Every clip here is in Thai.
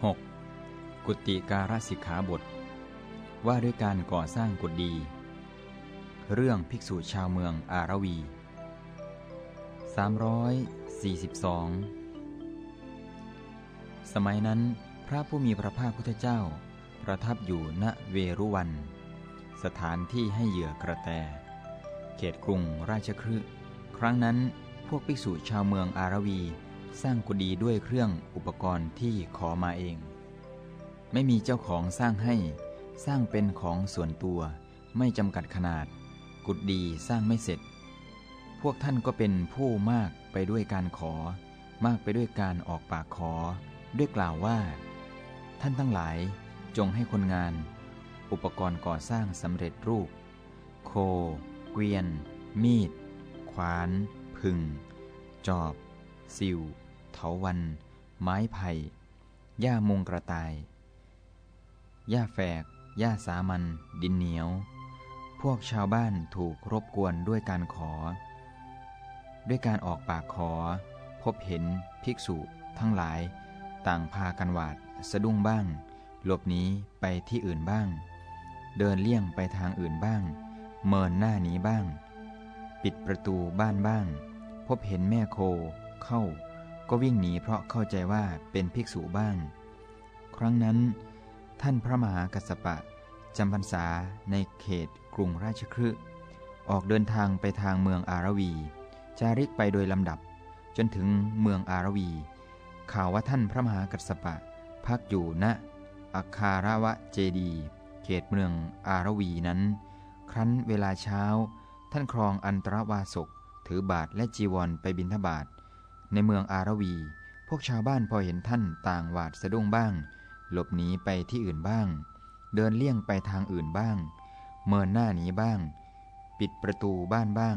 6. กุติการสิกขาบท ว่าด้วยการก่อสร้างกุฏีเรื่องภิกษุชาวเมืองอารวี 342 สมัยนั้นพระผู้มีพระภาคพุทธเจ้า ประทับอยู่ณเวรุวัน สถานที่ให้เหยื่อกระแต เขตกรุงราชคฤห์ครั้งนั้นพวกภิกษุชาวเมืองอารวี สร้างกุฏิด้วยเครื่องอุปกรณ์ที่ขอมาเอง ไม่มีเจ้าของสร้างให้ สร้างเป็นของส่วนตัว ไม่จำกัดขนาด กุฏิสร้างไม่เสร็จ พวกท่านก็เป็นผู้มากไปด้วยการขอ มากไปด้วยการออกปากขอ ด้วยกล่าวว่า ท่านทั้งหลายจงให้คนงาน อุปกรณ์ก่อสร้างสำเร็จรูป โค เกวียน มีด ขวาน พึ่ง จอบสิว เถาวัน ไม้ไผ่ หญ้ามงกระต่าย หญ้าแฝก หญ้าสามัญดินเหนียว พวกชาวบ้านถูกรบกวนด้วยการขอ ด้วยการออกปากขอ พบเห็นภิกษุทั้งหลาย ต่างพากันหวาดสะดุ้งบ้าง หลบหนีไปที่อื่นบ้าง เดินเลี่ยงไปทางอื่นบ้าง เมินหน้านี้บ้าง ปิดประตูบ้านบ้าง พบเห็นแม่โคเข้า ก็วิ่งหนีเพราะเข้าใจว่าเป็นภิกษุบ้าง ครั้งนั้น ท่านพระมหากัสสปะจำพรรษาในเขตกรุงราชคฤห์ออกเดินทางไปทางเมืองอารวี จาริกไปโดยลำดับ จนถึงเมืองอารวี ข่าวว่าท่านพระมหากัสสปะ พักอยู่ณอัคารวะเจดี เขตเมืองอารวีนั้น ครั้นเวลาเช้า ท่านครองอันตรวาสกถือบาทและจีวรไปบิณฑบาต ในเมืองอารวี พวกชาวบ้านพอเห็นท่านต่างหวาดสะดุ้งบ้าง หลบหนีไปที่อื่นบ้าง เดินเลี่ยงไปทางอื่นบ้าง เมินหน้าหนีบ้าง ปิดประตูบ้านบ้าง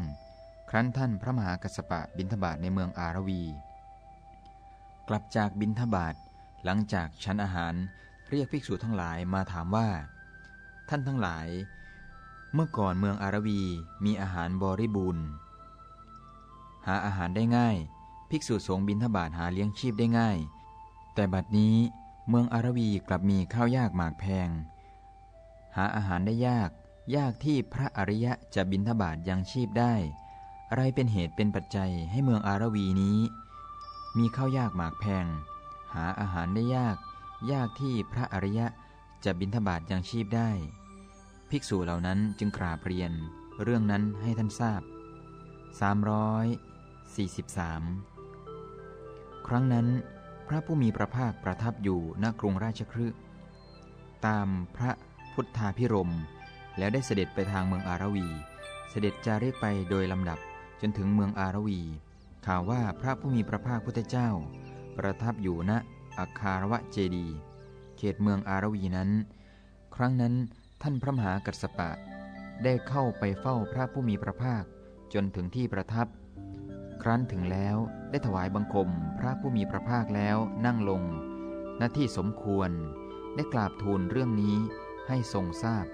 ครั้นท่านพระมหากัสปะบินทบาทในเมืองอารวี กลับจากบินทบาทหลังจากชั้นอาหารเรียกภิกษุทั้งหลายมาถามว่า ท่านทั้งหลาย เมื่อก่อนเมืองอารวีมีอาหารบริบูรณ์ หาอาหารได้ง่าย ภิกษุสงฆ์บินทบาทหาเลี้ยงชีพได้ง่าย แต่บัดนี้เมืองอารวีกลับมีข้าวยากหมากแพง หาอาหารได้ยาก ยากที่พระอริยะจะบินทบาทยังชีพได้ อะไรเป็นเหตุเป็นปัจจัยให้เมืองอารวีนี้ มีข้าวยากหมากแพง หาอาหารได้ยาก ยากที่พระอริยะจะบินทบาทยังชีพได้ ภิกษุเหล่านั้นจึงกราบเรียน เรื่องนั้นให้ท่านทราบ 343 ครั้งนั้น พระผู้มีพระภาคประทับอยู่ณกรุงราชคฤห์ตามพระพุทธาพิรม แล้วได้เสด็จไปทางเมืองอารวี เสด็จจาริกไปโดยลำดับจนถึงเมืองอารวี ข่าวว่าพระผู้มีพระภาคพุทธเจ้า ประทับอยู่ณอาคารวะเจดี เขตเมืองอารวีนั้น ครั้งนั้นท่านพระมหากัสสปะ ได้เข้าไปเฝ้าพระผู้มีพระภาคจนถึงที่ประทับ ครั้นถึงแล้วได้ถวายบังคมพระผู้มีพระภาคแล้วนั่งลงหน้าที่สมควร ได้กราบทูลเรื่องนี้ให้ทรงทราบ